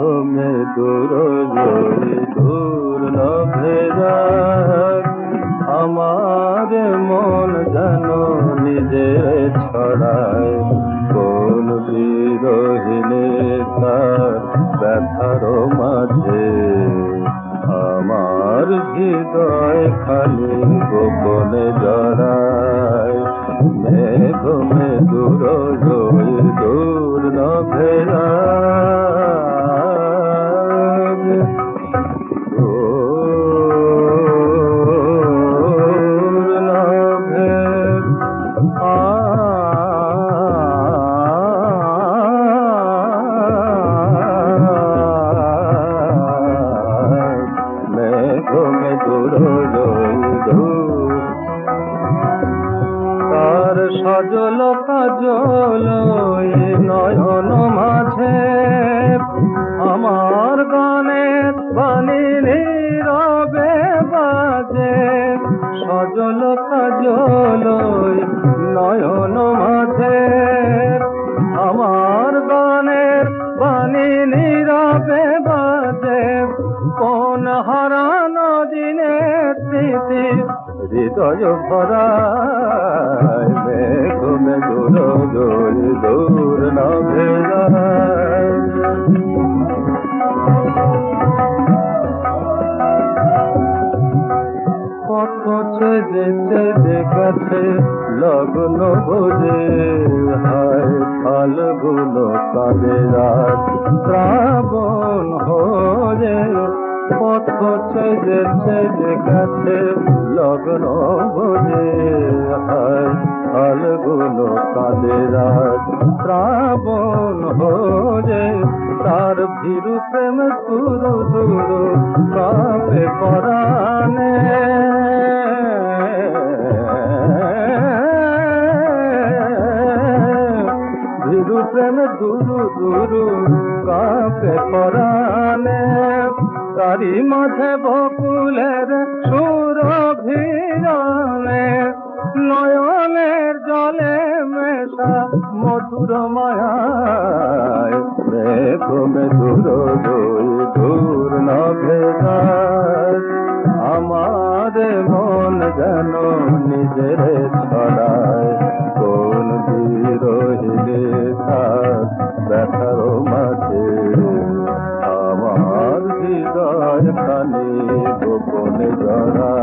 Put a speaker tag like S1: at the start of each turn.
S1: ঘুমে দূর দূর আমার মন যেন নিজে ছড়ায় কোন বিরোহিণী ব্যথার মাঝে আমার হৃদয় খালি গোপনে তার সজল কাজল নয়ন মাঝে, আমার গানের বাণী নীরবে বাজে। সজল কাজল নয়ন মাঝে, আমার বাজে। কোন হারানো দিনের স্মৃতি হৃদয় ভরায়, মেঘ মেঘুর দূর দূর না ভেজায় কত যেতে দেখেছে লগ্ন বোঝে, হায় ফালগুন কালে রাত শ্রাবণ হয়ে পথ যেতে দেখেছে লগ্ন বোঝে কালে রাত শ্রাবণ হয়ে তার ভীরু প্রেম সুরু দুরু কাপে পরাণে। ভীরু প্রেম দুরু দুরু কাপে পরাণে। তারি মাঝে বকুলের সুর ভিড়নে নয়নের জলে মেশা মধুর মায়ায় মে দূর দূর না আমার হৃদয় খানি গোপনে জড়ায়